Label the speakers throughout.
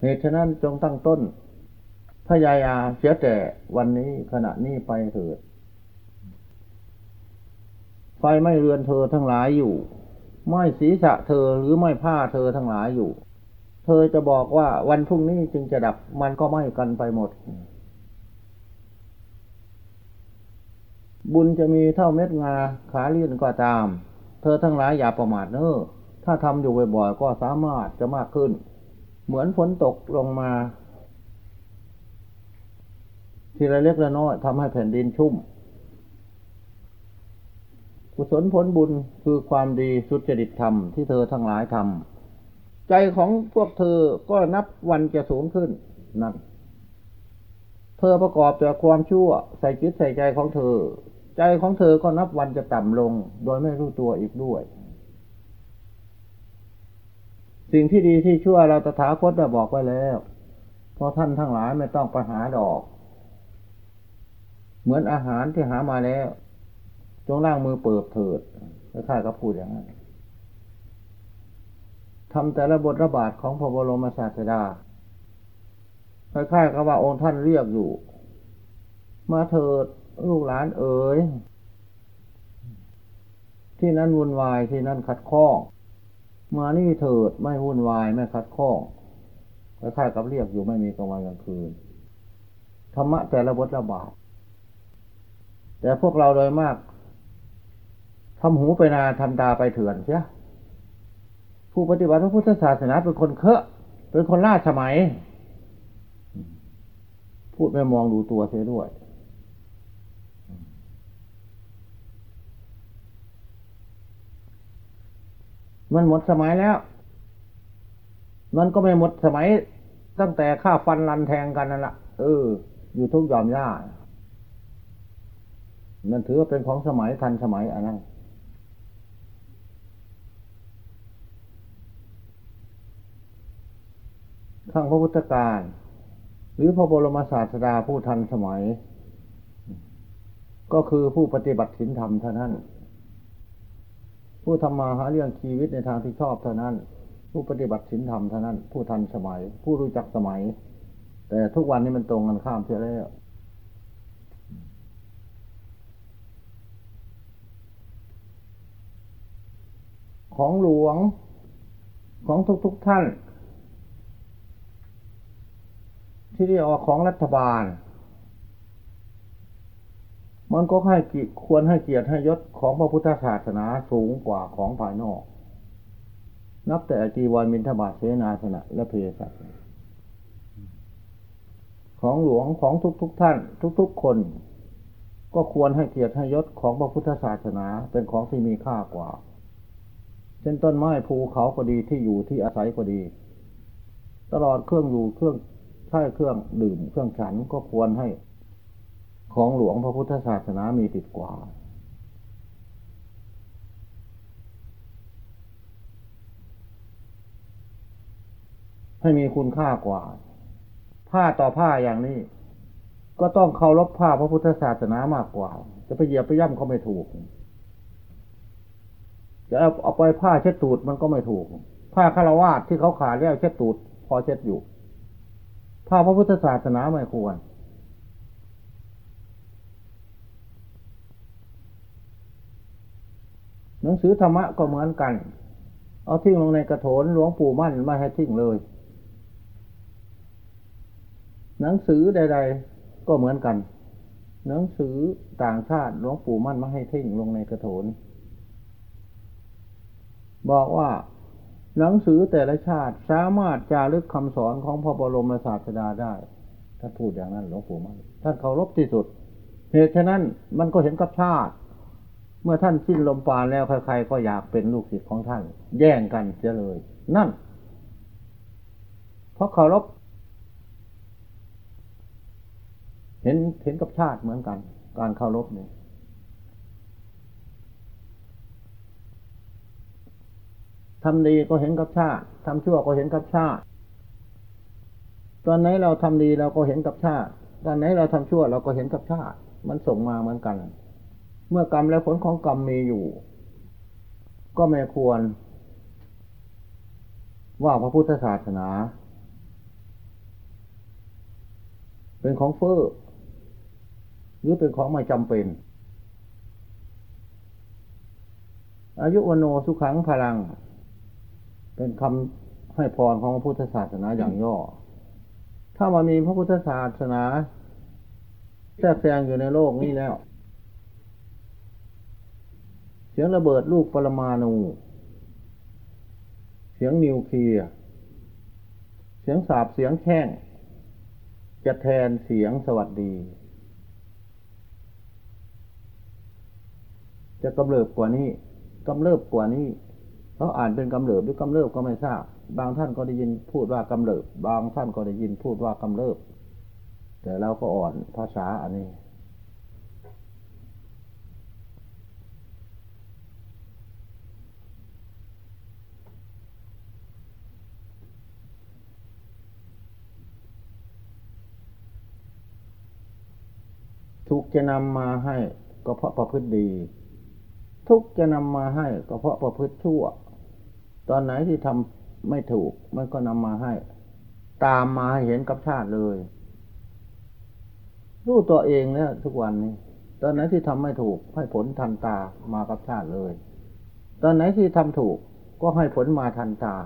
Speaker 1: เหตุฉะนั้นจงตั้งต้นพยายาเสียแต่วันนี้ขณะนี้ไปเถิด ไฟไม่เรือนเธอทั้งหลายอยู่ ไม่ศีรษะเธอหรือไม่ผ้าเธอทั้งหลายอยู่ เธอจะบอกว่าวันพรุ่งนี้จึงจะดับมันก็ไม่กันไปหมด บุญจะมีเท่าเม็ดงาขาเลี่ยนก็ตาม เธอทั้งหลายอย่าประมาทเนอ้อถ้าทำอยู่บ่อยๆก็สามารถจะมากขึ้น เหมือนฝนตกลงมา ทีละเล็กละน้อยทำให้แผ่นดินชุ่ม กุศลผลบุญคือความดีสุจริตธรรมที่เธอทั้งหลายทำใจของพวกเธอก็นับวันจะสูงขึ้นนั่นเธอประกอบแต่ความชั่ว ใส่จิตใส่ใจของเธอ ใจของเธอก็นับวันจะต่ำลง โดยไม่รู้ตัวอีกด้วย สิ่งที่ดีที่ชั่วเราตถาคตได้บอกไว้แล้ว เพราะท่านทั้งหลายไม่ต้องไปหาดอก เหมือนอาหารที่หามาแล้ว จงล่างมือเปิดเถิดแล้วข้าก็พูดอย่างนั้นทำแต่ละบทระบาดของพระบรมศาสดาคล้ายๆกับว่าองค์ท่านเรียกอยู่ มาเถิดลูกหลานเอ๋ยที่นั่นวุ่นวายที่นั่นขัดข้อง มานี่เถิดไม่วุ่นวายไม่คัดข้องคล้ายๆกับเรียกอยู่ไม่มีกลางวันกลางคืนธรรมะแต่ละบทระบาดแต่พวกเราโดยมากทำหูไปนาทำตาไปเถื่อนเชียผู้ปฏิบัติพระพุทธศาสนาเป็นคนเคอะ เป็นคนล่าสมัย พูดไม่มองดูตัวเสียด้วย มันหมดสมัยแล้ว มันก็ไม่หมดสมัย ตั้งแต่ข้าฟันรันแทงกันนั่นแหละเออ อยู่ทุกยอมย่านั่นถือว่าเป็นของสมัยทันสมัยอันนั้นข้างพระพุทธการ หรือพระบรมศาสดาผู้ทันสมัย ก็คือผู้ปฏิบัติศีลธรรมเท่านั้น ผู้ทำมาหาเรื่องชีวิตในทางที่ชอบเท่านั้น ผู้ปฏิบัติศีลธรรมเท่านั้น ผู้ทันสมัย ผู้รู้จักสมัย แต่ทุกวันนี้มันตรงกันข้ามเสียแล้วของหลวงของทุกๆทท่าน ที่เรียกว่าของรัฐบาล มันก็ให้ควรให้เกียรติให้ยศของพระพุทธศาสนาสูงกว่าของภายนอก นับแต่จีวรมินทบาทเสนาสนะและเพศัตของหลวงของทุกๆทท่าน ทุก ๆ คน ก็ควรให้เกียรติให้ยศของพระพุทธศาสนาเป็นของที่มีค่ากว่า เช่นต้นไม้ภูเขาก็ดีที่อยู่ที่อาศัยก็ดี ตลอดเครื่องอยู่เครื่องใช้เครื่องดื่มเครื่องฉันก็ควรให้ ของหลวงพระพุทธศาสนามีติดกว่า ให้มีคุณค่ากว่า ผ้าต่อผ้าอย่างนี้ ก็ต้องเคารพผ้าพระพุทธศาสนามากกว่า จะไปเหยียบไปย่ำเขาไม่ถูก จะเอาเอาไปผ้าเช็ดตูดมันก็ไม่ถูก ผ้าคารวาสที่เขาขาดแล้วเช็ดตูด พอเช็ดอยู่ผ้าพระพุทธศาสนาไม่ควรห นังสือธรรมะก็เหมือนกัน เอาทิ้งลงในกระโถนหลวงปู่มั่นไม่ให้ทิ้งเลย หนังสือใด ๆ ก็เหมือนกัน หนังสือต่างชาติหลวงปู่มั่นไม่ให้ทิ้งลงในกระโถน บอกว่าหนังสือแต่ละชาติสามารถจารึกคำสอนของพระบรมศาสดาได้ท่านพูดอย่างนั้นหลวงปู่มั่นท่านเคารพที่สุดเหตุฉะนั้นมันก็เห็นกับชาติ เมื่อท่านสิ้นลมปราณแล้วใครๆก็อยากเป็นลูกศิษย์ของท่าน แย่งกันเสียเลย นั่น เพราะเคารพเห็นเห็นกับชาติเหมือนกัน การเคารพเนี่ยทำดีก็เห็นกับชาติทำชั่วก็เห็นกับชาติ ตอนไหนเราทำดีเราก็เห็นกับชาติ ตอนไหนเราทำชั่วเราก็เห็นกับชาติ มันส่งมาเหมือนกัน เมื่อกรรมและผลของกรรมมีอยู่ ก็ไม่ควร ว่าพระพุทธศาสนา เป็นของเฟ้อหรือเป็นของไม่จำเป็น อายุวโนสุขังพลัง เป็นคำให้พรของพระพุทธศาสนาอย่างย่อ ถ้ามามีพระพุทธศาสนาแทรกแซงอยู่ในโลกนี้แล้ว สียงระเบิดลูกปรมาณู เสียงนิวเคลียร์ เสียงสาบเสียงแข้ง จะแทนเสียงสวัสดี จะกำเริบกว่านี้กำเริบกว่านี้เขาอ่านเป็นกำเริบหรือกำเริบก็ไม่ทราบ บางท่านก็ได้ยินพูดว่ากำเริบ บางท่านก็ได้ยินพูดว่ากำเริบ แต่เราก็อ่อนภาษาอันนี้ ทุกจะนำมาให้ก็เพราะประพฤติดี ทุกจะนำมาให้ก็เพราะประพฤติชั่ว ตอนไหนที่ทำไม่ถูกมันก็นำมาให้ ตามมาให้เห็นกับชาติเลย รู้ตัวเองเนี่ยทุกวันนี้ ตอนไหนที่ทำไม่ถูกให้ผลทันตามากับชาติเลย ตอนไหนที่ทำถูกก็ให้ผลมาทันตา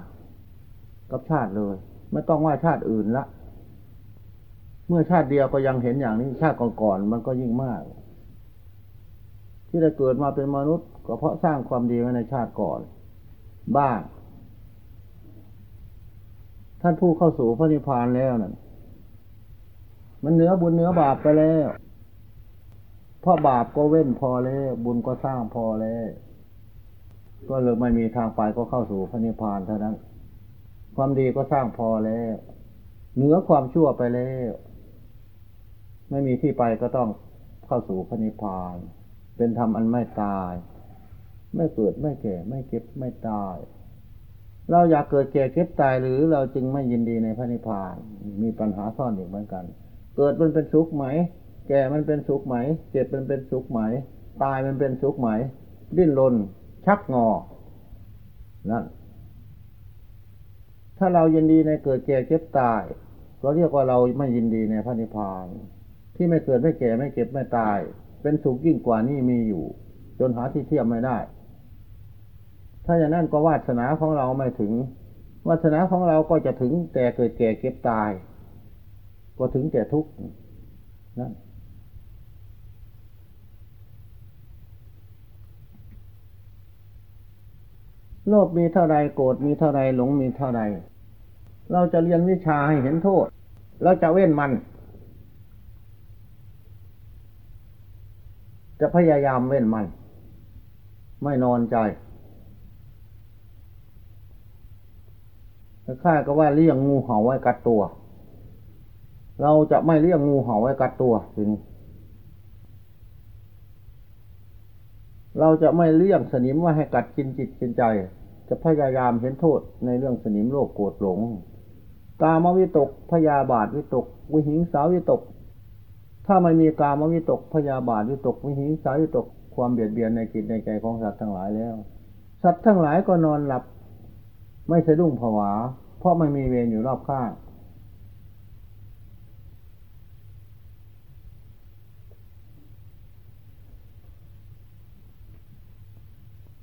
Speaker 1: กับชาติเลย ไม่ต้องว่าชาติอื่นละ มื่อชาติเดียวก็ยังเห็นอย่างนี้ ชาติก่อนๆมันก็ยิ่งมาก ที่ได้เกิดมาเป็นมนุษย์ ก็เพราะสร้างความดีไว้ในชาติก่อน บ้าง ท่านผู้เข้าสู่พระนิพพานแล้วนั่นมันเนื้อบุญเนื้อบาปไปแล้วเพราะบาปก็เว้นพอแล้ว บุญก็สร้างพอแล้วก็เลยไม่มีทางไปก็เข้าสู่พระนิพพานเท่านั้น ความดีก็สร้างพอแล้ว เหนือความชั่วไปแล้ว ไม่มีที่ไปก็ต้องเข้าสู่พระนิพพาน เป็นธรรมอันไม่ตาย ไม่เกิดไม่แก่ไม่เก็บไม่ตาย เราอยากเกิดแก่เก็บตายหรือเราจึงไม่ยินดีในพระนิพพาน มีปัญหาซ่อนอยู่เหมือนกัน เกิดมันเป็นสุขไหม แก่มันเป็นสุขไหม เจ็บมันเป็นสุขไหม ตายมันเป็นสุขไหม ดิ้นรนชักงอ นั่น ถ้าเรายินดีในเกิดแก่เก็บตาย ก็เรียกว่าเราไม่ยินดีในพระนิพพาน ที่ไม่เกิดไม่แก่ไม่เก็บไม่ตาย เป็นสุขยิ่งกว่านี้มีอยู่ จนหาที่เทียบไม่ได้ ถ้าอย่างนั้นก็วาสนาของเราไม่ถึงวาสนาของเราก็จะถึงแต่เกิดแก่เก็บตาย ก็ถึงแต่ทุกข์นะโลภมีเท่าไรโกรธมีเท่าไรหลงมีเท่าไร เราจะเรียนวิชาให้เห็นโทษ เราจะเว้นมัน จะพยายามเว้นมัน ไม่นอนใจค่าก็ว่าเลี้ยงงูเห่าไว้กัดตัว เราจะไม่เลี้ยงงูเห่าไว้กัดตัวทีนี้เราจะไม่เลี้ยงสนิมไว้ให้กัดกินจิตกินใจ จะพยายามเห็นโทษในเรื่องสนิมโลกโกรธหลง ตามวิตกพยาบาทวิตก วิหิงสาวิตก ถ้าไม่มีกามวิตกพยาบาทวิตกวิหิงสาวิตกความเบียดเบียนในจิตในใจของสัตว์ทั้งหลายแล้ว สัตว์ทั้งหลายก็นอนหลับ ไม่สะดุ้งผวา เพราะไม่มีเวรอยู่รอบข้าง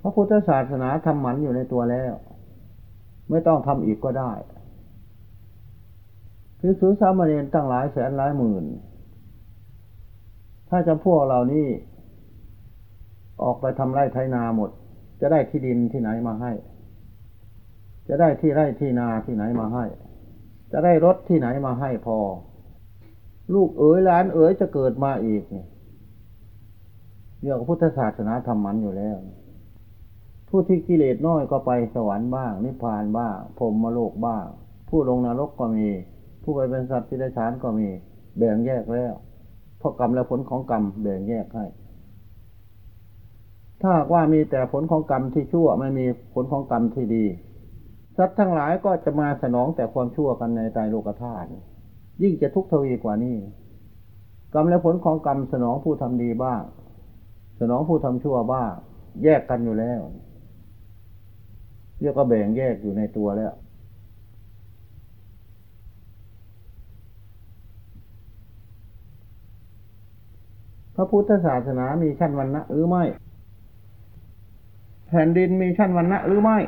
Speaker 1: พระพุทธศาสนาทำหมันอยู่ในตัวแล้ว ไม่ต้องทำอีกก็ได้คือสุสามเณรตั้งหลายแสนหลายหมื่น ถ้าจำพวกเรานี่ออกไปทำไร่ไถนาหมด จะได้ที่ดินที่ไหนมาให้ จะได้ที่ไร่ที่นาที่ไหนมาให้ จะได้รถที่ไหนมาให้พอ ลูกเอ๋ยล้านเอ๋ยจะเกิดมาอีกเนี่ยเรื่องพุทธศาสนาทำมันอยู่แล้ว ผู้ที่กิเลสน้อยก็ไปสวรรค์บ้าง นิพพานบ้างพรมมโลกบ้าง ผู้ลงนรกก็มี ผู้ไปเป็นสัตว์ที่ได้ฌานก็มี แบ่งแยกแล้ว เพราะกรรมและผลของกรรมแบ่งแยกให้ ถ้าว่ามีแต่ผลของกรรมที่ชั่วไม่มีผลของกรรมที่ดีสัตว์ทั้งหลายก็จะมาสนองแต่ความชั่วกันในใจโลกธาตุยิ่งจะทุกข์ทวีกว่านี้ กรรมและผลของกรรมสนองผู้ทำดีบ้าง สนองผู้ทำชั่วบ้าง แยกกันอยู่แล้วเรียกว่าแบ่งแยกอยู่ในตัวแล้ว ระพุทธศาสนามีชั้นวันนะหรือไม่ แผ่นดินมีชั้นวันนะหรือไม่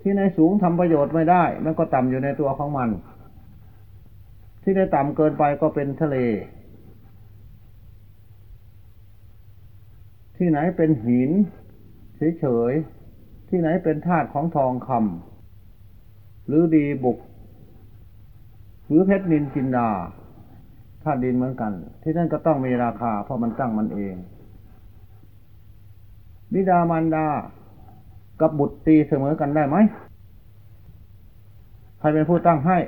Speaker 1: ที่ในสูงทำประโยชน์ไม่ได้ มันก็ต่ำอยู่ในตัวของมัน ที่ได้ต่ำเกินไปก็เป็นทะเล ที่ไหนเป็นหินเฉยๆที่ไหนเป็นธาตุของทองคำหรือดีบุก หรือเพชรนินจินดา ธาตุดินเหมือนกัน ที่นั่นก็ต้องมีราคา เพราะมันตั้งมันเอง บิดามารดา กับบุตรตีเสมอกันได้ไหมใครเป็นผู้ตั้งให้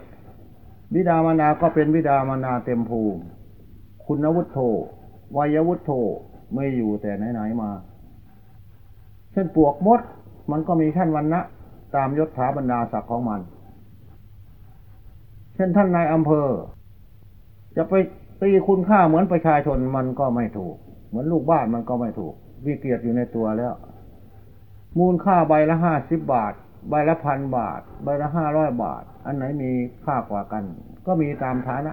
Speaker 1: บิดามารดาก็เป็นบิดามารดาเต็มภูมิ คุณวุฒโธวัยวุฒโธไม่อยู่แต่ไหนๆมา เช่นปวกมด มันก็มีขั้นวันนะตามยศถาบรรดาศักดิ์ของมัน เช่นท่านนายอำเภอ จะไปตีคุณค่าเหมือนประชาชนมันก็ไม่ถูก เหมือนลูกบ้านมันก็ไม่ถูก วิเกียรอยู่ในตัวแล้ว มูลค่าใบละห้าสิบบาท ใบละพันบาท ใบละห้าร้อยบาท อันไหนมีค่ากว่ากัน ก็มีตามฐานะ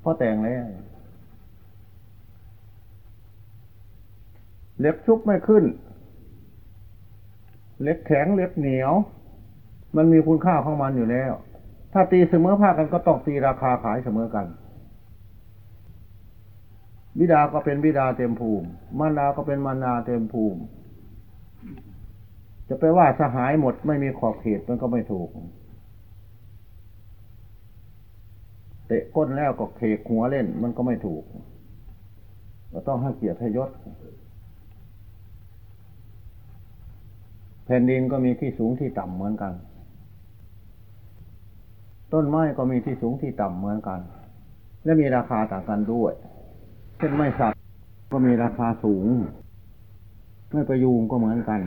Speaker 1: เพราะแต่งแล้วเล็บชุบไม่ขึ้น เล็บแข็งเล็บเหนียว มันมีคุณค่าของมันอยู่แล้ว ถ้าตีเสมอภาคกันก็ต้องตีราคาขายเสมอกันบิดาก็เป็นบิดาเต็มภูมิ มารดาก็เป็นมารดาเต็มภูมิ จะไปว่าสหายหมดไม่มีขอบเขตมันก็ไม่ถูก เตะก้นแล้วก็เคกหัวเล่นมันก็ไม่ถูกก็ต้องให้เกียรติให้ยศ แผ่นดินก็มีที่สูงที่ต่ำเหมือนกัน ต้นไม้ก็มีที่สูงที่ต่ำเหมือนกัน และมีราคาต่างกันด้วย เช่นไม้สักก็มีราคาสูง ไม่ประยูงก็เหมือนกัน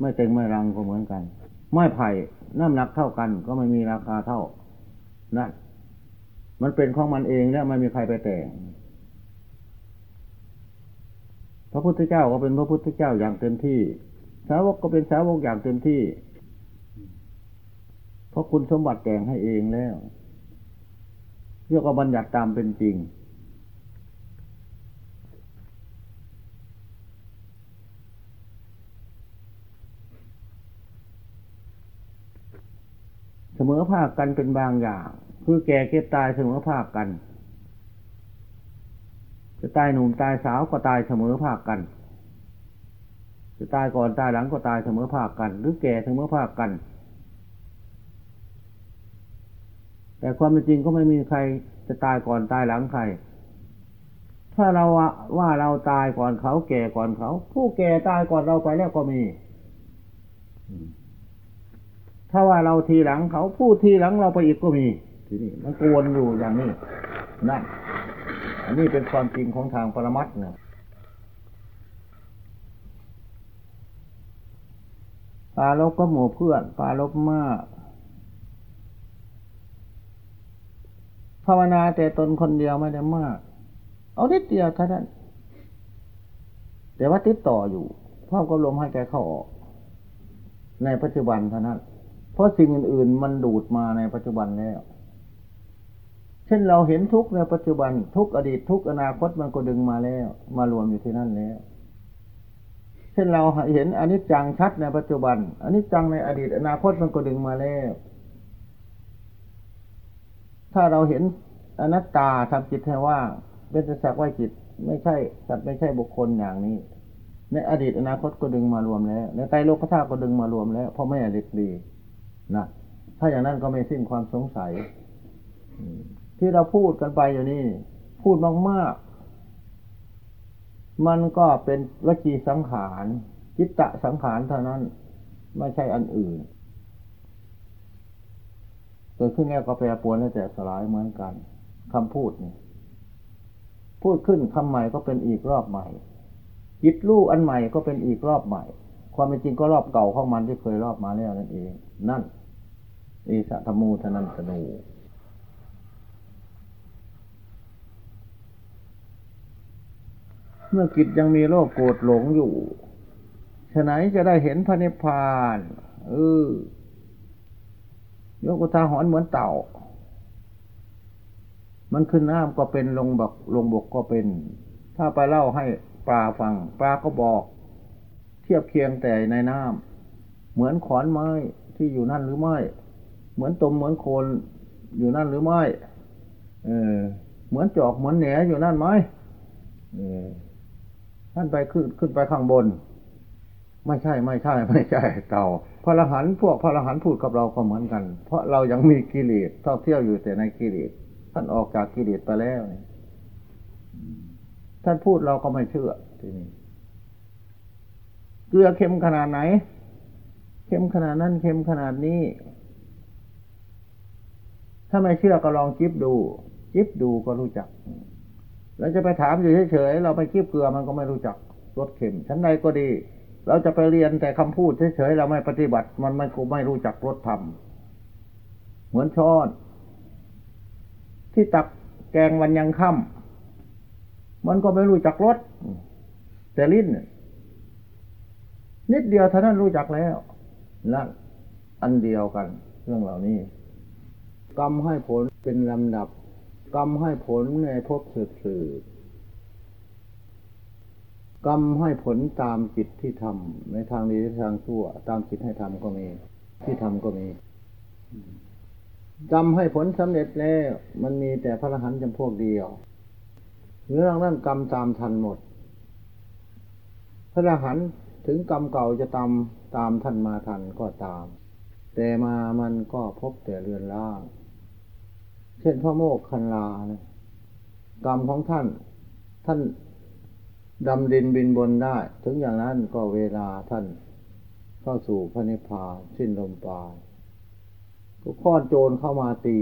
Speaker 1: ไม่เต็งไม่รังก็เหมือนกัน ไม้ไผ่น้ำหนักเท่ากัน ก็ไม่มีราคาเท่านั่นมันเป็นของมันเองแล้วไม่มีใครไปแต่งพระพุทธเจ้าก็เป็นพระพุทธเจ้าอย่างเต็มที่ สาวกก็เป็นสาวกอย่างเต็มที่ เพราะคุณสมบัติแต่งให้เองแล้วเรียกว่าบัญญัติตามเป็นจริง เสมอภาคกันเป็นบางอย่าง คือแก่เก็บตายเสมอภาคกัน จะตายหนุ่มตายสาวก็ตายเสมอภาคกัน จะตายก่อนตายหลังก็ตายเสมอภาคกัน หรือแก่เสมอภาคกัน แต่ความเป็นจริงก็ไม่มีใครจะตายก่อนตายหลังใคร ถ้าเราว่าเราตายก่อนเขา แก่ก่อนเขา ผู้แก่ตายก่อนเราไปแล้วก็มี ถ้าว่าเราทีหลังเขาผู้ทีหลังเราไปอีกก็มีทีนี้มันกวนอยู่อย่างนี้นั่นอันนี้เป็นความจริงของทางปรมัตถ์เนี่ยปลาลบก็หมู่เพื่อนปลาลบมาก ภาวนาแต่ตนคนเดียวไม่ได้มาก เอาทิดเดียวเท่านั้น แต่ว่าติดต่ออยู่พ่อก็ลมให้แกเข้าออก ในปัจจุบันเท่านั้น เพราะสิ่งอื่นๆ มันดูดมาในปัจจุบันแล้ว เช่นเราเห็นทุกในปัจจุบัน ทุกอดีตทุกอนาคตมันก็ดึงมาแล้ว มารวมอยู่ที่นั่นแล้วเช่นเราเห็นอนิจจังชัดในปัจจุบันอนิจจังในอดีตอนาคตมันก็ดึงมาแล้ว ถ้าเราเห็นอนัตตาทำจิตให้ว่างเป็นสักว่าจิตไม่ใช่สัตว์ไม่ใช่บุคคลอย่างนี้ ในอดีตอนาคตก็ดึงมารวมแล้วในไตรโลกธาตุก็ดึงมารวมแล้วเพราะไม่อดีตดีนะถ้าอย่างนั้นก็ไม่สิ้นความสงสัยที่เราพูดกันไปอยู่นี่ พูดมากๆ มันก็เป็นวจีสังขารจิตตะสังขารเท่านั้น ไม่ใช่อันอื่น กิดขึ้นแล้วก็แปรปรวนแล้วแต่สลายเหมือนกันคำพูดนี่พูดขึ้นคำใหม่ก็เป็นอีกรอบใหม่จิตรู้อันใหม่ก็เป็นอีกรอบใหม่ ความเป็นจริงก็รอบเก่าของมันที่เคยรอบมาแล้วนั่นเอง นั่นอิสะธมูทนันสนูเมื่อกิจยังมีโลภโกรธหลงอยู่ฉะไหนจะได้เห็นพระนิพพานเออ ยกอุทาหรณ์เหมือนเต่า มันขึ้นน้ำก็เป็นลงบกลงบกก็เป็น ถ้าไปเล่าให้ปลาฟัง ปลาก็บอก เทียบเคียงแต่ในน้ำเหมือนขอนไม้ที่อยู่นั่นหรือไม่ เหมือนตมเหมือนโคนอยู่นั่นหรือไม่ เออ เหมือนจอกเหมือนแหนอยู่นั่นไหมเออท่านไปขึ้นขึ้นไปข้างบน ไม่ใช่ไม่ใช่ ไม่ใช่เก่าพระรหันพวกพระรหันพูดกับเราก็เหมือนกัน เพราะเรายังมีกิเลสท่องเที่ยวอยู่แต่ในกิเลสท่านออกจากกิเลสไปแล้วท่านพูดเราก็ไม่เชื่อทีนี้เกลือเค็มขนาดไหน เค็มขนาดนั้นเค็มขนาดนี้ ถ้าไม่เชื่อก็ลองจิบดู จิบดูก็รู้จักเราจะไปถามอยู่เฉยๆเราไปจิบเกลือมันก็ไม่รู้จักรสเค็มชั้นใดก็ดี เราจะไปเรียนแต่คำพูดเฉยๆเราไม่ปฏิบัติ มันไม่ไม่รู้จักรสธรรม เหมือนช้อน ที่ตักแกงวันยังค่ำมันก็ไม่รู้จักรสแต่ลิ้นนิดเดียวเท่านั้นรู้จักแล้วนั่นอันเดียวกัน เรื่องเหล่านี้ กรรมให้ผลเป็นลำดับ กรรมให้ผลในภพบสืบ กรรมให้ผลตามจิตที่ทำในทางดีทางชั่ว ตามจิตให้ทำก็มี ที่ทำก็มีกรรมให้ผลสำเร็จแล้ว มันมีแต่พระรหันต์จำพวกเดียวเรื่องนั้นกรรมตามทันหมด พระรหันต์ถึงกรรมเก่าจะตามตามท่านมาทันก็ตาม แต่มามันก็พบแต่เรือนร่าง เช่นพระโมกขันลานะกรรมของท่าน ท่าน ดำดินบินบนได้ ถึงอย่างนั้นก็เวลาท่านเข้าสู่พระนิพพานสิ้นลมปราณก็ข้อนโจรเข้ามาตี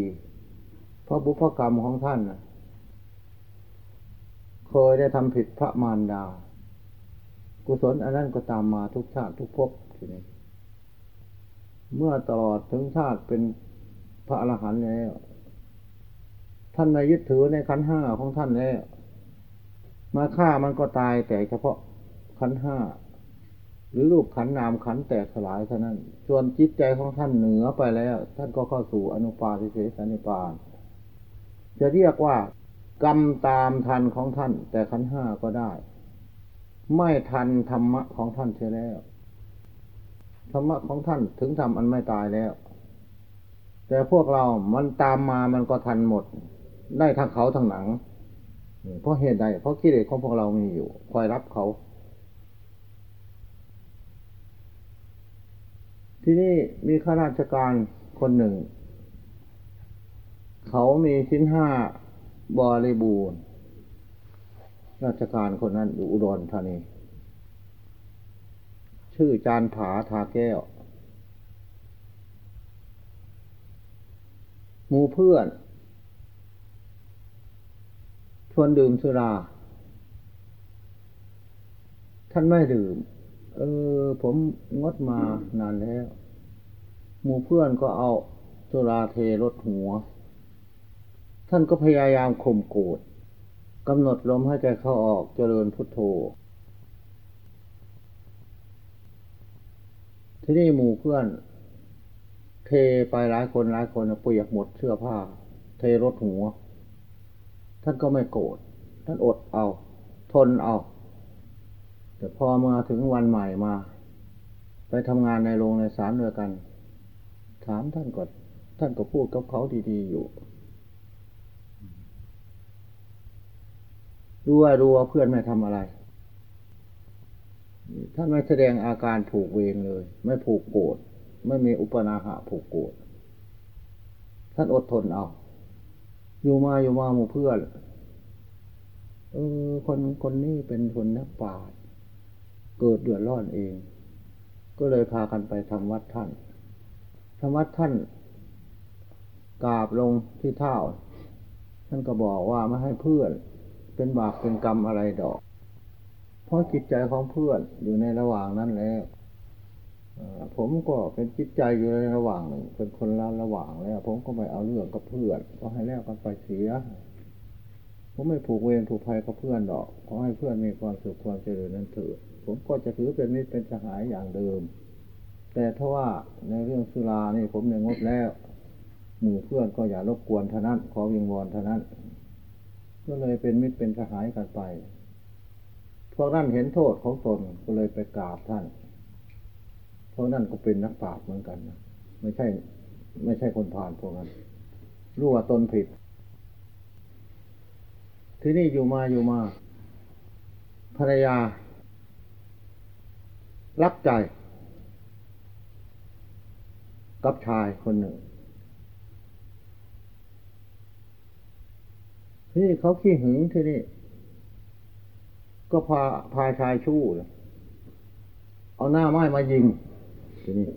Speaker 1: เพราะบุพกรรมของท่านเคยได้ทำผิดพระมารดา กุศลอันนั้นก็ตามมาทุกชาติทุกภพทีนี้เมื่อตลอดถึงชาติเป็นพระอรหันต์แล้ว ท่านไม่ยึดถือในขันห้าของท่านแล้ว มาฆ่ามันก็ตายแต่เฉพาะขันห้า หรือรูปขันนามขันแตกสลายเท่านั้น ส่วนจิตใจของท่านเหนือไปแล้ว ท่านก็เข้าสู่อนุปาทิเสสนิปานจะเรียกว่ากรรมตามทันของท่าน แต่ขันห้าก็ได้ ไม่ทันธรรมะของท่านเสียแล้วธรรมะของท่านถึงทำอันไม่ตายแล้ว แต่พวกเรามันตามมามันก็ทันหมด ได้ทั้งเขาทั้งหนัง เพราะเหตุใด เพราะกิเลสของพวกเรามีอยู่ คอยรับเขา ที่นี่มีข้าราชการคนหนึ่ง เขามีชิ้นห้าบริบูรณ์ ราชการคนนั้นอยู่อุดรธานี ชื่อจานผาทาแก้ว มูเพื่อน ชวนดื่มสุรา ท่านไม่ดื่ม เออ ผมงดมานานแล้ว หมู่เพื่อนก็เอาสุราเทรถหัว ท่านก็พยายามข่มโกรธกำหนดลมให้ใจเข้าออกเจริญพุทโธ ที่นี่หมู่เพื่อน เทไปหลายคนหลายคนเปียกหมดเสื้อผ้า เทรถหัว ท่านก็ไม่โกรธท่านอดเอา ทนเอา แต่พอมาถึงวันใหม่มา ไปทำงานในโรงในสารด้วยกัน ถามท่านก่อนท่านก็พูดกับเขาดีๆอยู่รู้ว่ารู้ว่าเพื่อนไม่ทำอะไร ท่านไม่แสดงอาการผูกเวรเลย ไม่ผูกโกรธไม่มีอุปนาหะผูกโกรธท่านอดทนเอา อยู่มาอยู่มาหมู่เพื่อนเออคนคนนี้เป็นคนนักปราชญเกิดเดือดร้อนเอง ก็เลยพากันไปทำวัดท่านทำวัดท่านกราบลงที่เท้าท่านก็บอกว่าไม่ให้เพื่อนเป็นบาปเป็นกรรมอะไรดอก เพราะจิตใจของเพื่อนอยู่ในระหว่างนั้นแล้ว ผมก็เป็นจิตใจอยู่ในระหว่างหนึ่งเป็นคนละระหว่างแล้ว ผมก็ไม่เอาเรื่องกับเพื่อน ก็ให้แล้วกันไปเสีย ผมไม่ผูกเวรผูกภัยกับเพื่อนดอก ขอให้เพื่อนมีความสุขความเจริญนั้นเถิดผมก็จะถือเป็นมิตรเป็นสหายอย่างเดิม แต่ถ้าว่าในเรื่องสุรานี่ผมเนี่ยงดแล้ว หมู่เพื่อนก็อย่ารบกวนเท่านั้น ขอวิงวอนเท่านั้น ก็เลยเป็นมิตรเป็นสหายกันไปพวกนั้นเห็นโทษของตนก็เลยไปกราบท่าน เพรานั่นก็เป็นนักปราชญ์เหมือนกันนะไม่ใช่ ไม่ใช่คนผ่านพวกนั้นรู้ว่าตนผิด ที่นี่อยู่มาอยู่มา ภรรยา รับใจ กับชายคนหนึ่ง ที่เขาขี้หึงที่นี่ ก็พาพาชายชู้ เอาหน้าไม้มายิง ทีนี้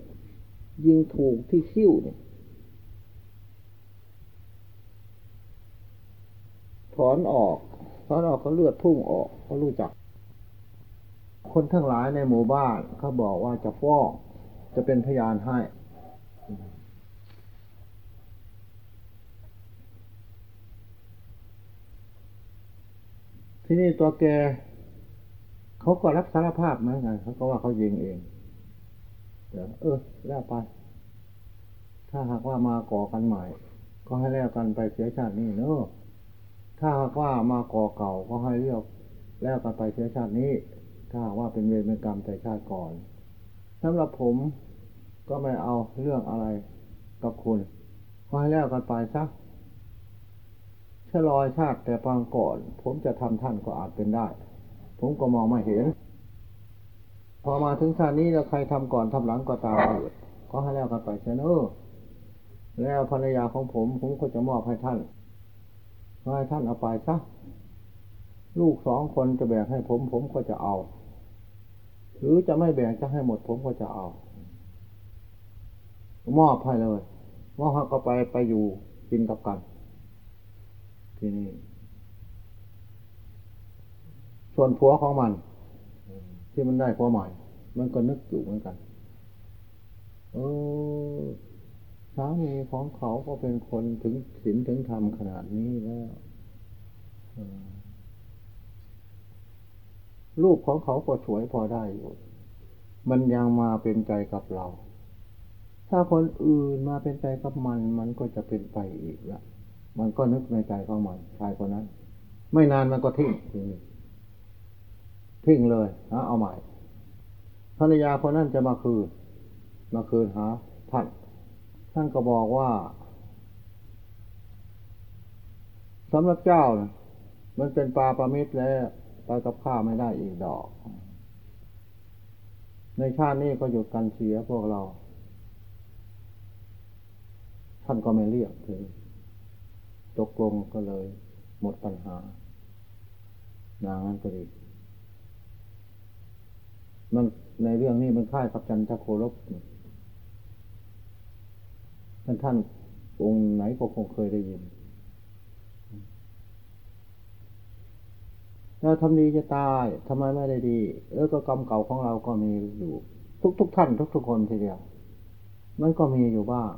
Speaker 1: ยิงถูกที่คิ้วเนี่ยถอนออกถอนออกเขาเลือดพุ่งออกเขารู้จัก คนทั้งหลายในหมู่บ้านเขาบอกว่าจะฟ้องจะเป็นพยานให้ ที่นี่ตัวแกเขาก็รับสารภาพเหมือนกันเขาก็ว่าเขายิงเอง เดี๋ยวเออแล้วไป ถ้าหากว่ามาก่อกันใหม่ ก็ให้แล้วกันไปเสียชาตินี้เนอะถ้าหากว่ามาก่อเก่าก็ให้เรียกแล้วกันไปเสียชาตินี้ ถ้าว่าเป็นเวรเป็นกรรมแต่ชาติก่อนสำหรับผมก็ไม่เอาเรื่องอะไรกับคุณก็ให้แล้วกันไปซักชะลอยชาติแต่ปางก่อน ผมจะทำท่านก็อาจเป็นได้ ผมก็มองไม่เห็น พอมาถึงชาตินี้แล้วใครทำก่อนทำหลังก็ตามเกิดก็ให้แล้วกันไปเชนเออแล้วภรรยาของผมผมก็จะมอบให้ท่านให้ท่านเอาไปซะลูกสองคนจะแบ่งให้ผมผมก็จะเอา หรือจะไม่แบ่งจะให้หมดผมก็จะเอา มอบให้เลยมอบให้ก็ไปไปอยู่กินกับกัน ที่นี่ส่วนผัวของมัน ที่มันได้ผัวใหม่มันก็นึกอยู่เหมือนกัน เออสามีของเขาก็เป็นคนถึงศีลถึงธรรมขนาดนี้แล้วรูปของเขาก็สวยพอได้อยู่ มันยังมาเป็นใจกับเรา ถ้าคนอื่นมาเป็นใจกับมัน มันก็จะเป็นไปอีกละ มันก็นึกในใจของมันชายคนนั้น ไม่นานมันก็ทิ้งทีนี้ ทิ้งเลยนะเอาใหม่ภรรยาคนนั้นจะมาคืน มาคืนหาท่านท่านก็บอกว่าสำหรับเจ้านะมันเป็นปลาประมิตรแล้วไปกับข้าไม่ได้อีกดอก ในชาตินี้ก็หยุดกันเสียพวกเรา ท่านก็ไม่เรียกถึงตกลงก็เลยหมดปัญหา นางนั้นก็ดี มันในเรื่องนี้มันค่ายกับจันทโครบท่านท่านองค์ไหนก็คงเคยได้ยินเราทำดีจะตายทำไมไม่ได้ดี แล้วก็กรรมเก่าของเราก็มีอยู่ ทุกทุกท่าน ทุกทุกคนทีเดียว มันก็มีอยู่บ้าง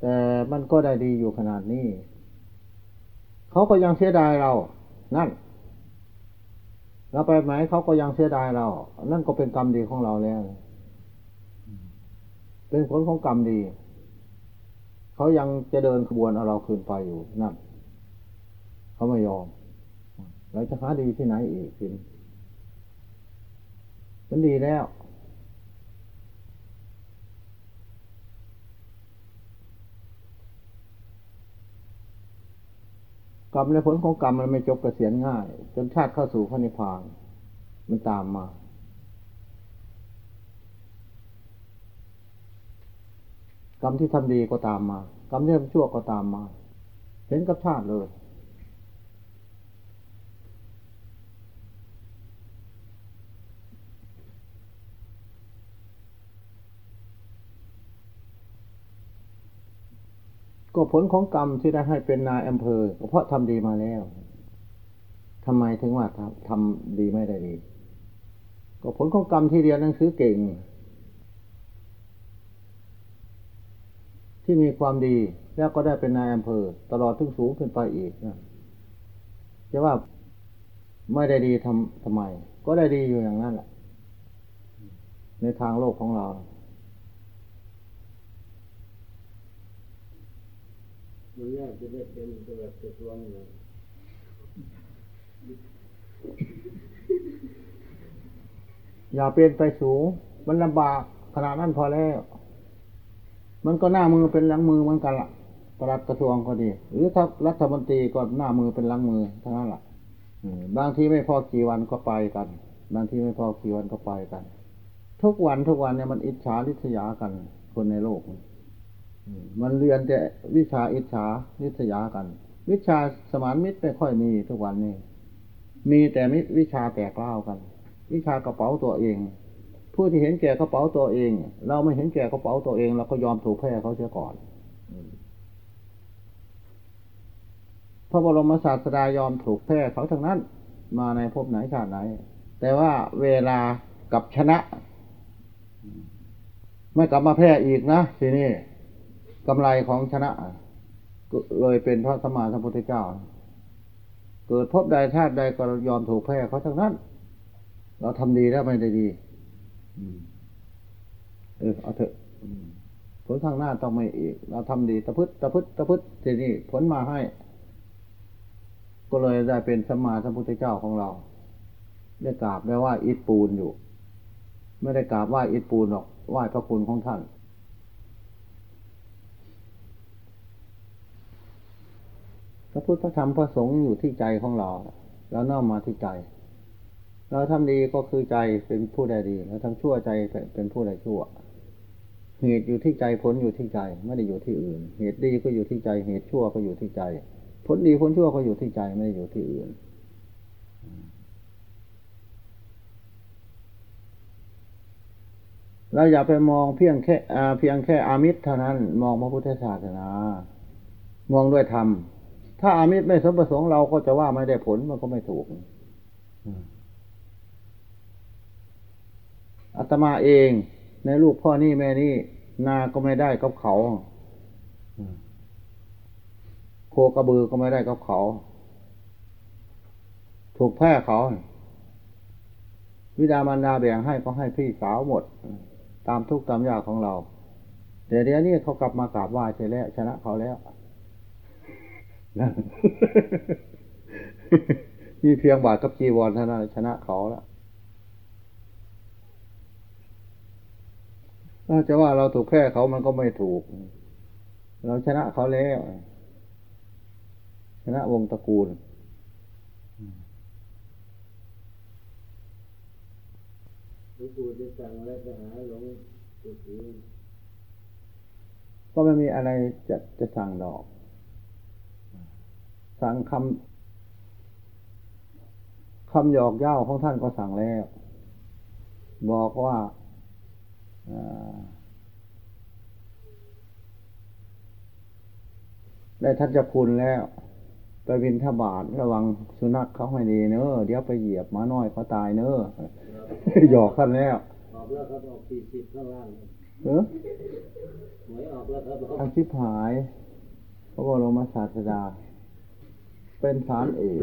Speaker 1: แต่มันก็ได้ดีอยู่ขนาดนี้ เขาก็ยังเสียดายเรา นั่น เราไปไหมเขาก็ยังเสียดายเรา นั่นก็เป็นกรรมดีของเราแล้ว เป็นผลของกรรมดี เขายังจะเดินขบวนเอาเราคืนไปอยู่นั่นเขาไม่ยอม เราจะหาดีที่ไหนอีกสิมันดีแล้ว กรรมและผลของกรรมมันไม่จบกเกษียณง่าย จนชาติเข้าสู่พระนิพพาน มันตามมา กรรมที่ทำดีก็ตามมา กรรมที่ทำชั่วก็ตามมา เห็นกับชาติเลย ก็ผลของกรรมที่ได้ให้เป็นนายอำเภอเพราะทำดีมาแล้วทำไมถึงว่าทำทำดีไม่ได้ดี ก็ผลของกรรมที่เรียนหนังสือเก่ง ที่มีความดีแล้วก็ได้เป็นนายอำเภอ ตลอดถึงสูงขึ้นไปอีกนะจะว่าไม่ได้ดีทำทำไม ก็ได้ดีอยู่อย่างนั้นแหละในทางโลกของเรา
Speaker 2: มันยากจะได้เป็นแบบจะตวงเลย
Speaker 1: อย่าเป็นไปสูง มันลำบากขนาดนั้นพอแล้ว มันก็หน้ามือเป็นหลังมือเหมือนกันละ่ะประหลัดกระทรวงก็ดี หรือถ้ารัฐมนตรีก็หน้ามือเป็นหลังมือทั้งนั้นแหละบางทีไม่พอกี่วันก็ไปกัน บางทีไม่พอกี่วันก็ไปกัน ทุกวันทุกวันเนี่ยมันอิจฉาริษยากัน คนในโลก มันเรียนแต่วิชาอิจฉาริษยากัน วิชาสมานมิตรไม่ค่อยมีทุกวันนี้ มีแต่มิวิชาแตกเล่ากัน วิชากระเป๋าตัวเอง ผู้ที่เห็นแก่กระเป๋าตัวเอง เราไม่เห็นแก่กระเป๋าตัวเองเราก็ยอมถูกแพ้เขาเสียก่อนพระบรมศาสดายอมถูกแพ้เขาทั้งนั้น มาในภพไหนชาติไหน แต่ว่าเวลากับชนะ ไม่กลับมาแพ้อีกนะทีนี้ กำไรของชนะ เลยเป็นพระสมมาสัมพุทธเจ้า เกิดพบใดชาติใดก็ยอมถูกแพ้เขาทั้งนั้น เราทำดีแล้วไม่ได้ดีเออเอาเถอะผลข้างหน้าต้องไม่อีก เราทำดีตะพึดตะพึดตะพึดทีนี้ผลมาให้ ก็เลยได้เป็นสมมาสัมพุทธเจ้าของเราได้กราบได้ว่าอิฐปูนอยู่ ไม่ได้กราบว่าอิฐปูนหรอกไหว้พระคุณของท่าน พระพุทธพระธรรมพระสงฆ์อยู่ที่ใจของเรา แล้วน้อมมาที่ใจ เราทำดีก็คือใจเป็นผู้ใดดีเราทำชั่วใจเป็นผู้ใดชั่ว เหตุอยู่ที่ใจผลอยู่ที่ใจไม่ได้อยู่ที่อื่น เหตุดีก็อยู่ที่ใจ เหตุชั่วก็อยู่ที่ใจ ผลดีผลชั่วก็อยู่ที่ใจไม่ได้อยู่ที่อื่นเราอย่าไปมองเพียงแค่เพียงแค่อามิตรเท่านั้น มองพระพุทธศาสนา มองด้วยธรรม ถ้าอามิตรไม่สมประสงค์เราก็จะว่าไม่ได้ผลมันก็ไม่ถูกอาตมาเองในลูกพ่อนี่แม่นี่นาก็ไม่ได้กับเขาโคกระบือก็ไม่ได้กับเขา ถูกแพ้เขา วิดามันดาแบ่งให้ก็ให้พี่สาวหมด ตามทุกตามยากของเราแต่เดี๋ยวนี้เขากลับมากราบไหว้ใช่แล้วชนะเขาแล้ว มีเพียงบาทกับจีวรเท่านั้นชนะเขาแล้วถ้าจะว่าเราถูกแค่เขามันก็ไม่ถูก เราชนะเขาแล้ว ชนะวงตระกูล หลวงปู่จะสั่งอะไรไปหาหลวงปู่ก็ไม่มีอะไรจะจะสั่งดอก สั่งคำคำหยอกเย้าของท่านก็สั่งแล้ว บอกว่าได้ทัศคุณแล้ว ไปบินทบาทระวังสุนัขเขาไม่ดีเนอะเดี๋ยวไปเหยียบม้าน้อยเขาตายเนอะหยอกท่านแล้วออกแล้วครับออกสี่สิบข้างล่างเออหวยออกแล้วครับทางชิบหายพระบรมศาสดา เป็นฐานเอก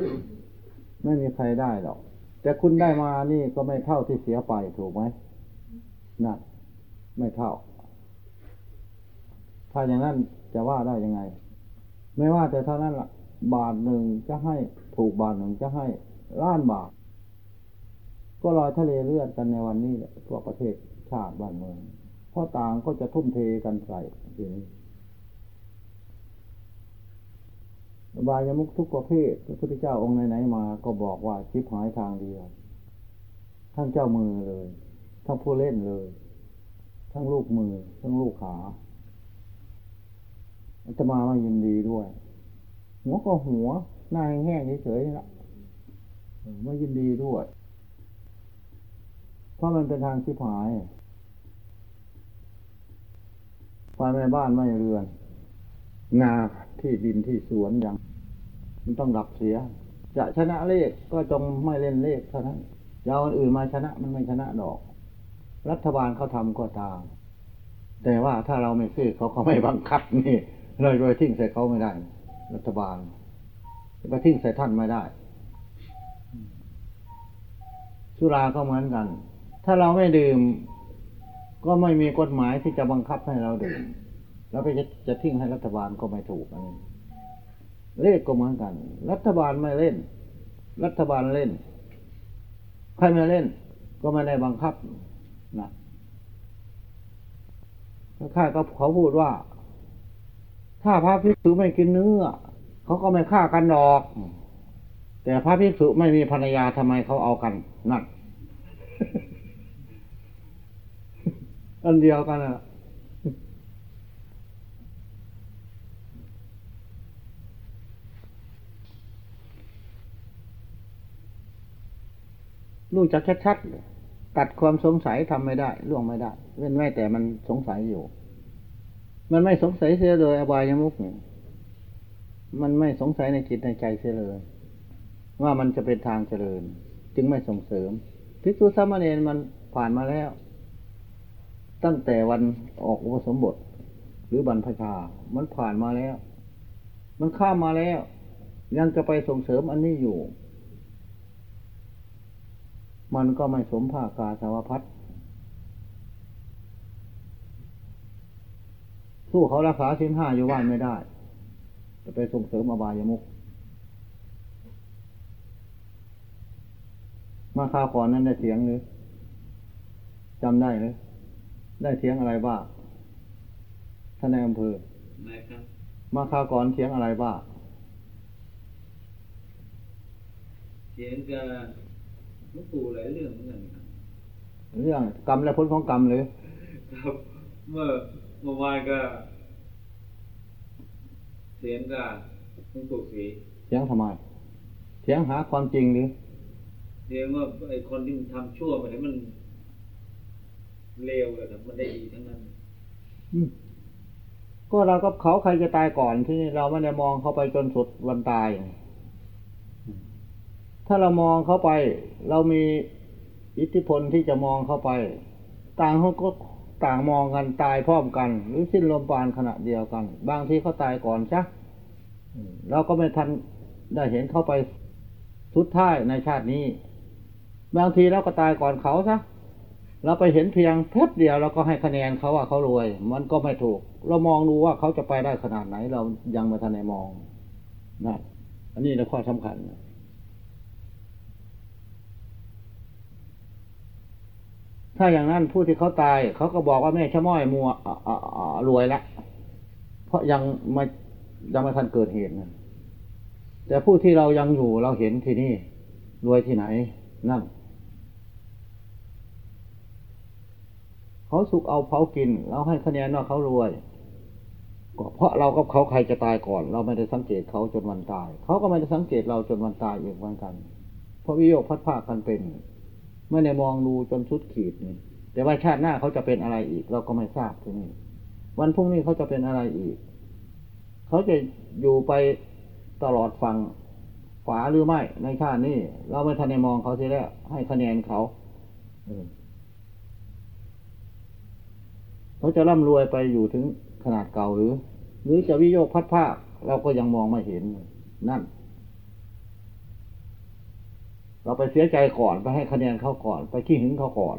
Speaker 1: ไม่มีใครได้หรอก แต่คุณได้มานี่ก็ไม่เท่าที่เสียไปถูกไหมนั่นไม่เท่า ถ้าอย่างนั้นจะว่าได้ยังไง ไม่ว่าแต่เท่านั้นละ่ะ บาทหนึ่งจะให้ ถูกบาทหนึ่งจะให้ล้านบาท ก็ลอยทะเลเลือดกันในวันนี้ทั่วประเทศชาติบ้านเมืองเพราะต่างก็จะทุ่มเทกันใส่ทีนี้ บายมุกทุกประเภทพระพุทธเจ้าองค์ไหนๆมา ก็บอกว่าชิบหายทางเดียว ทั้งเจ้ามือเลย ทั้งผู้เล่นเลย ทั้งลูกมือ ทั้งลูกขาจะมามายินดีด้วย หัวก็หัว หน้าแห้งเฉยๆละไม่ยินดีด้วย เพราะมันเป็นทางชิบหายไฟไม่บ้านไม่เรือน นาที่ดินที่สวนย่าง มันต้องดับเสีย จะชนะเลขก็จงไม่เล่นเลขเท่านั้นยาวอื่นมาชนะมันไม่ชนะดอก รัฐบาลเขาทำก็ตาม แต่ว่าถ้าเราไม่ซื้อเขาเขาไม่บังคับนี่เลยโดยทิ้งใส่เขาไม่ได้ รัฐบาลจะทิ้งใส่ท่านไม่ได้สุราก็เหมือนกัน ถ้าเราไม่ดื่ม ก็ไม่มีกฎหมายที่จะบังคับให้เราดื่ม แล้วไปจะจะทิ้งให้รัฐบาลก็ไม่ถูกอันนี้ เลขก็เหมือนกัน รัฐบาลไม่เล่น รัฐบาลเล่น ใครไม่เล่น ก็ไม่ได้บังคับนะค่าก็เขาพูดว่า ถ้าพระภิกษุไม่กินเนื้อ เขาก็ไม่ฆ่ากันดอก แต่พระภิกษุไม่มีภรรยาทำไมเขาเอากันนั่นอันเดียวกันอะ รู้จักชัดๆตัดความสงสัยทำไม่ได้ล่วงไม่ได้ เว้นไว้แต่มันสงสัยอยู่ มันไม่สงสัยเสียเลยอบายยมุกเนี่ยมันไม่สงสัยในจิตในใจเสียเลย ว่ามันจะเป็นทางเจริญ จึงไม่ส่งเสริมพิกุสามเณรมันผ่านมาแล้ว ตั้งแต่วันออกอุปสมบท หรือบรรพชา มันผ่านมาแล้ว มันข้ามมาแล้ว ยังจะไปส่งเสริมอันนี้อยู่ มันก็ไม่สมภาคาสาวพัดสู้เขารักษาชิ้นห้าอยู่ว่านไม่ได้ จะไปส่งเสริมอบายมุกมาคาก่อนนั้นได้เสียงหรือจำได้หรือได้เสียงอะไรบ้างท่านในอำเภอมาคาก่อนเสียงอะไรบ้าง
Speaker 2: เสียงกับ หลวงปู่หลายเรื่องเหมือนกันครับ
Speaker 1: เรื่องกรรมและผลของกรรมเลย
Speaker 2: ครับ เมื่อเมื่อวานก็ เสียงกับหลวงปู่สี
Speaker 1: เสียงทำไมเสียงหาความจริงหรือ
Speaker 2: เสียงว่าไอ้คนที่มันทำชั่วมันมันเลวเลยครับมันได้ดีทั้งนั้น
Speaker 1: ก็เรากับเขาใครจะตายก่อนที่เราไม่ได้มองเขาไปจนสุดวันตาย ถ้าเรามองเข้าไป เรามีอิทธิพลที่จะมองเข้าไป ต่างเขาก็ต่างมองกันตายพร้อมกัน หรือสิ้นลมปานขณะเดียวกัน บางทีเขาตายก่อนช่เราก็ไม่ทันได้เห็นเข้าไปสุดท้ายในชาตินี้ บางทีเราก็ตายก่อนเขาซะเราไปเห็นเพียงเพชรเดียวเราก็ให้คะแนนเขาว่าเขารวย มันก็ไม่ถูก เรามองดูว่าเขาจะไปได้ขนาดไหน เรายังไม่ทันได้มองนะอันนี้นะข้อสำคัญนะ ถ้าอย่างนั้นผู้ที่เขาตาย เขาก็บอกว่าแม่ชะม้อยมัวรวยละเพราะยังไม่ยังไม่ทันเกิดเหตุนะแต่ผู้ที่เรายังอยู่เราเห็นที่นี่ รวยที่ไหน นั่นเขาสุกเอาเผากินเราให้คะแนนว่าเขารวยก็เพราะเรากับเขาใครจะตายก่อน เราไม่ได้สังเกตเขาจนวันตาย เขาก็ไม่ได้สังเกตเราจนวันตายอีกวันกัน เพราะวิโยคพัดภาคกันเป็น ไม่ได้มองดูจนสุดขีดนี่แต่ว่าชาติหน้าเขาจะเป็นอะไรอีก เราก็ไม่ทราบที่นี่วันพรุ่งนี้เขาจะเป็นอะไรอีก เขาจะอยู่ไปตลอดฟังฝาหรือไม่ในชาตินี้เราไม่ทันได้มองเขาทีแล้วให้คะแนนเขาเขาจะร่ำรวยไปอยู่ถึงขนาดเก่าหรือ หรือจะวิโยคพัดภาคเราก็ยังมองไม่เห็นนั่น เราไปเสียใจก่อน ไปให้คะแนนเขาก่อน ไปขี้หึงเขาก่อน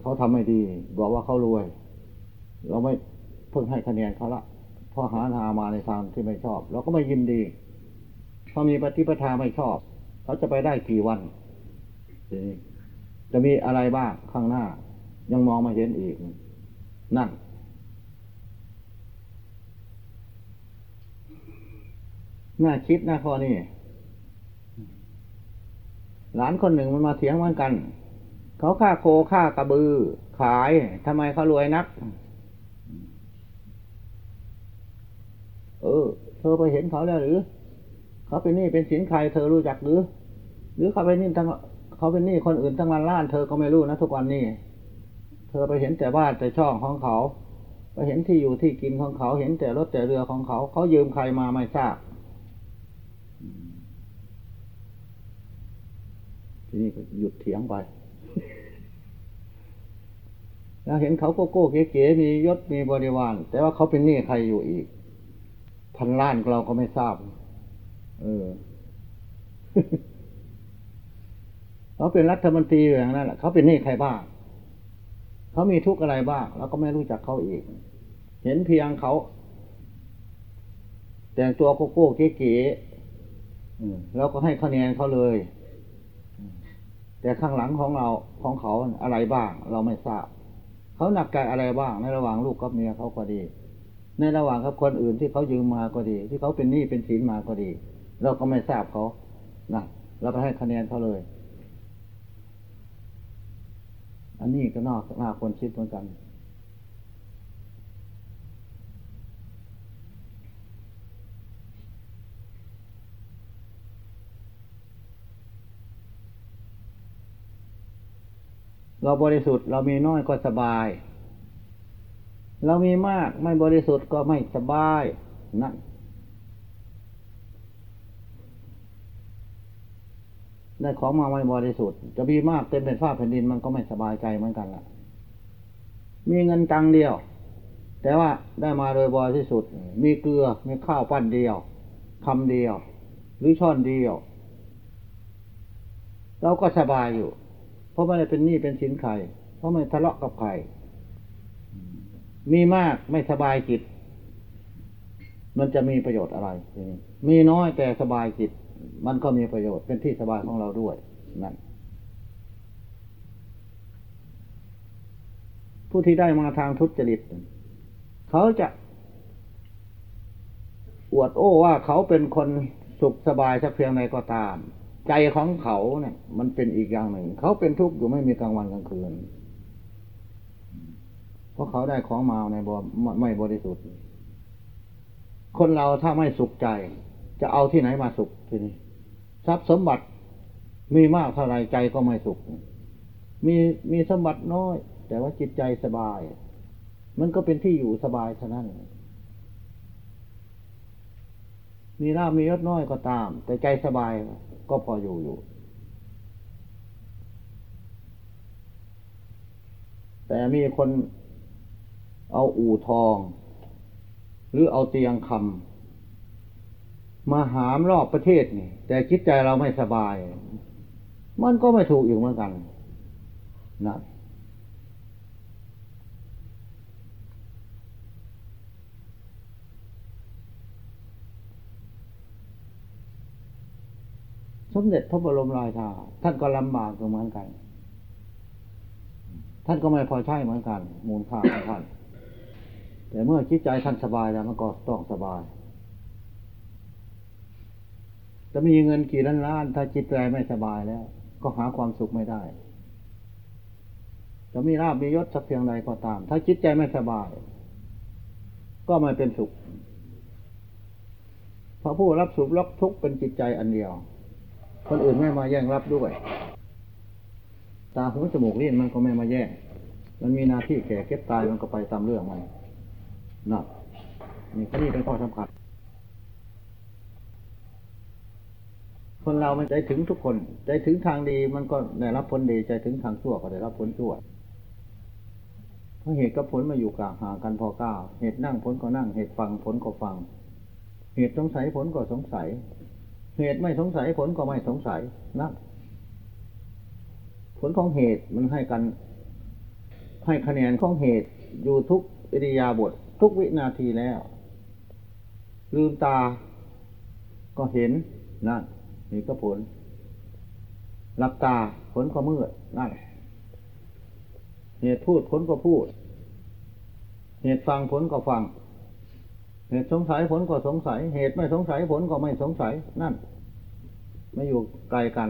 Speaker 1: เขาทำไม่ดี บอกว่าเขารวย เราไม่เพิ่งให้คะแนนเขาละพราะหาทามาในทางที่ไม่ชอบ เราก็ไม่ยินดีเขามีปฏิปทาไม่ชอบ เขาจะไปได้กี่วัน จะมีอะไรบ้างข้างหน้า ยังมองไมาเห็นอีก นั่นน่าคิดนะข้อนี้ หลานคนหนึ่งมันมาเถียงเหมือนกัน เขาฆ่าโคฆ่ากระบือ ขายทำไมเขารวยนัก เออ เธอไปเห็นเขาแล้วหรือ เขาเป็นนี่เป็นสินใครเธอรู้จักหรือ หรือเขาเป็นนี่ทั้งเขาเป็นนี่คนอื่นทั้งวันล้าน เธอก็ไม่รู้นะทุกวันนี้ เธอไปเห็นแต่บ้านแต่ช่องของเขา ไปเห็นที่อยู่ที่กินของเขา เห็นแต่รถแต่เรือของเขา เขายืมใครมาไม่ทราบ ทีนี้ก็หยุดเถียงไป แล้วเห็นเขาโกโก้เก๋ๆมียศมีบริวาร แต่ว่าเขาเป็นหนี้ใครอยู่อีก พันล้านเราก็ไม่ทราบ เออเขาเป็นรัฐมนตรีอย่างนั้นแหละเขาเป็นหนี้ใครบ้างเขามีทุกข์อะไรบ้างเราก็ไม่รู้จักเขาอีก เห็นเพียงเขาแต่งตัวโกโก้เก๋ๆอืมเราก็ให้คะแนนเขาเลย แต่ข้างหลังของเราของเขาอะไรบ้าง เราไม่ทราบ เขาหนักใจอะไรบ้าง ในระหว่างลูกกับเมียเขาก็ดี ในระหว่างกับคนอื่นที่เขายืมมาก็ดี ที่เขาเป็นหนี้เป็นสินมาก็ดี เราก็ไม่ทราบเขานะเราไปให้คะแนนเขาเลย อันนี้ก็นอกหน้าคนคิดเหมือนกัน เราบริสุทธิ์เรามีน้อยก็สบาย เรามีมากไม่บริสุทธิ์ก็ไม่สบายนั่นได้ของมาไม่บริสุทธิ์ จะมีมากเต็มเป็นฟ้าแผ่นดินมันก็ไม่สบายใจเหมือนกันล่ะ มีเงินตังเดียว แต่ว่าได้มาโดยบริสุทธิ์ มีเกลือมีข้าวปั้นเดียวคำเดียว หรือช้อนเดียว เราก็สบายอยู่ ราะไม่ได้เป็นหนี้เป็นสินใครเพราะไม่ทะเลาะกับใครมีมากไม่สบายจิต มันจะมีประโยชน์อะไรมีน้อยแต่สบายจิต มันก็มีประโยชน์เป็นที่สบายของเราด้วยนั่นผู้ที่ได้มาทางทุจริต เขาจะ อวดโอ้ว่าเขาเป็นคนสุขสบายสักเพียงใดก็ตาม ใจของเขาเนี่ย มันเป็นอีกอย่างหนึ่ง เขาเป็นทุกข์อยู่ไม่มีกลางวันกลางคืน เพราะเขาได้ของมาในบ่ไม่บริสุทธิ์ คนเราถ้าไม่สุขใจ จะเอาที่ไหนมาสุขทีนี้ทรัพย์สมบัติมีมากเท่าไรใจก็ไม่สุข มีมีสมบัติน้อย แต่ว่าจิตใจสบาย มันก็เป็นที่อยู่สบายเท่านั้น มีลาบมียศน้อยก็ตาม แต่ใจสบายก็พออยู่อยู่ แต่มีคนเอาอู่ทอง หรือเอาเตียงคำมาหามรอบประเทศนี่แต่จิตใจเราไม่สบาย มันก็ไม่ถูกอยู่เหมือนกันนะ สมเด็จพระบรมราชา ท่านก็ลำบากเหมือนกัน ท่านก็ไม่พอใช้เหมือนกัน มูลค่าของท่าน แต่เมื่อจิตใจท่านสบายแล้วมันก็ต้องสบาย จะมีเงินกี่ล้านล้าน ถ้าจิตใจไม่สบายแล้ว ก็หาความสุขไม่ได้ จะมีราบมียศสักเพียงใดก็ตาม ถ้าจิตใจไม่สบาย ก็ไม่เป็นสุข เพราะผู้รับสุขรับทุกข์เป็นจิตใจอันเดียว คนอื่นไม่มาแย่งรับด้วย ตาหูจมูกเลิ้นมันก็ไม่มาแย่ง มันมีหน้าที่แก่เก็บตายมันก็ไปตามเรื่องมันนะนี่ข้อนี้เป็นข้อสำคัญคนเรามันใจถึงทุกคน ใจถึงทางดีมันก็ได้รับผลดีใจถึงทางชั่วก็ได้รับผลชั่วเพราะเหตุกับผลมาอยู่กลางหากันพอก้าวเหตุนั่งผลก็นั่งเหตุฟังผลก็ฟัง เหตุสงสัยผลก็สงสัย เหตุไม่สงสัยผลก็ไม่สงสัยนะผลของเหตุมันให้กันให้คะแนนของเหตุอยู่ทุกอิริยาบถทุกวินาทีแล้ว ลืมตาก็เห็นนั่นนี่ก็ผลหลับตาผลก็มืดนั่นเหตุพูดผลก็พูด เหตุฟังผลก็ฟัง เหตุสงสัยผลก็สงสัย เหตุไม่สงสัยผลก็ไม่สงสัยนั่น ไม่อยู่ไกลกัน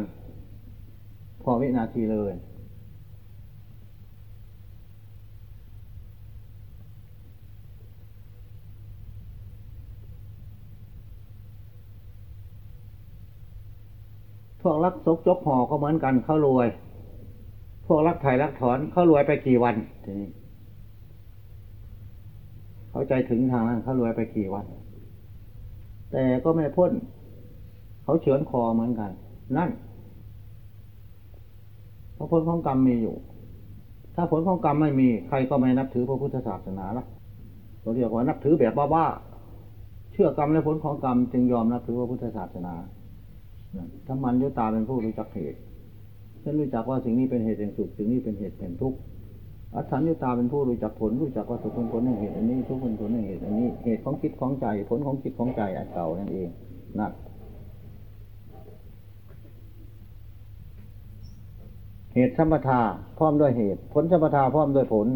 Speaker 1: พอวินาทีเลย พวกรักซกจกห่อก็เหมือนกันเขารวย พวกรักไถ่รักถอนเขารวยไปกี่วันทีนี้ เขาใจถึงทางนั้นเขารวยไปกี่วัน แต่ก็ไม่พ้น เขาเฉือนคอเหมือนกัน นั่นเพราะผลของกรรมมีอยู่ ถ้าผลของกรรมไม่มี ใครก็ไม่นับถือพระพุทธศาสนาละเราเรียกว่านับถือแบบบ้าๆเชื่อกรรมและผลของกรรมจึงยอมนับถือพระพุทธศาสนาถ้ามันยุตาเป็นผู้รู้จักเหตุฉันรู้จักว่าสิ่งนี้เป็นเหตุแห่งสุขสิ่งนี้เป็นเหตุแห่งทุกข์ อัฏฐานุตาเป็นผู้รู้จักผลรู้จักว่าทุกคนผลแห่งเหตุอันนี้ ทุกคนผลแห่งเหตุอันนี้ เหตุของคิดของใจผลของคิดของใจอันเก่านั่นเองนักเหตุสัมปทาพร้อมด้วยเหตุ ผลสัมปทาพร้อมด้วยผล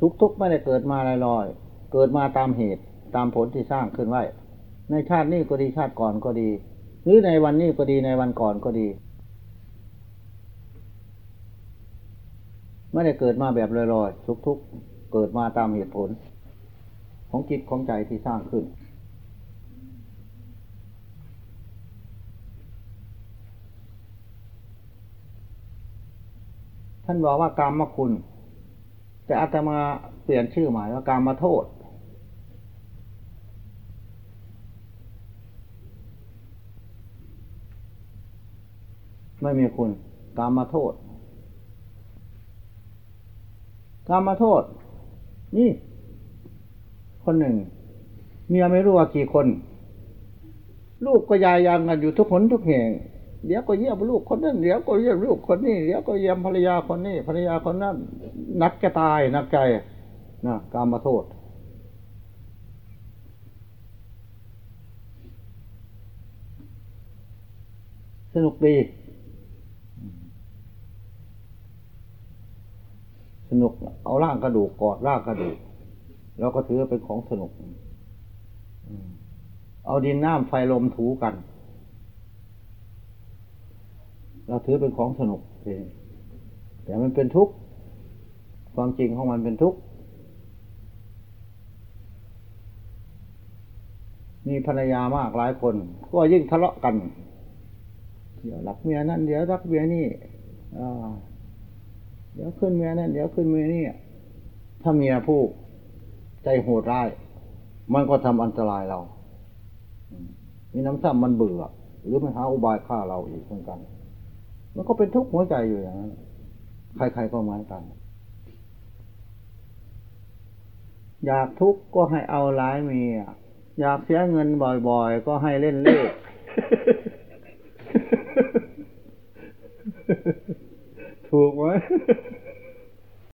Speaker 1: ทุกทุกไม่ได้เกิดมาลอยๆ เกิดมาตามเหตุตามผลที่สร้างขึ้นไว้ ในชาตินี้ก็ดีชาติก่อนก็ดี หรือในวันนี้ก็ดีในวันก่อนก็ดี ไม่ได้เกิดมาแบบลอยๆทุกๆเกิดมาตามเหตุผล ของจิตของใจที่สร้างขึ้น ท่านบอกว่ากรรมมาคุณ แต่อาตมาเปลี่ยนชื่อหมายว่ากรรมมาโทษ ไม่มีคุณกรรมมาโทษกรรมมาโทษ นี่ คนหนึ่ง เมียไม่รู้ว่ากี่คน ลูกก็ยายยังกันอยู่ทุกคนทุกแห่ง เดี๋ยวก็เยี่ยมลูกคนนั้นเดี๋ยวก็เยี่ยมลูกคนนี้เดี๋ยวก็เยี่ยมภรรยาคนนี้ภรรยาคนนั้นนักจะตายนักใจนะกรรมมาโทษ สนุกดี สนุกเอาร่างกระดูกกอดร่างกระดูก แล้วก็ถือเป็นของสนุก เอาดินน้ำไฟลมถูกัน เราถือเป็นของสนุกเองแต่มันเป็นทุกข์ความจริงของมันเป็นทุกข์มีภรรยามากหลายคน ก็ยิ่งทะเลาะกัน เดี๋ยวรักเมียนั่นเดี๋ยวรักเมียนี่เดี๋ยวขึ้นเมียนั่นเดี๋ยวขึ้นเมียนี่ถ้าเมียผู้ใจโหดร้าย มันก็ทำอันตรายเรา มีน้ำซ้ำมันเบื่อ หรือมันหาอุบายฆ่าเราอีกเหมือนกัน มันก็เป็นทุกข์หัวใจอยู่อย่างนั้นใครๆก็เหมือนกันอยากทุกข์ก็ให้เอาร้ายเมียอยากเสียเงินบ่อยๆ ก็ให้เล่นเลขถูกไหม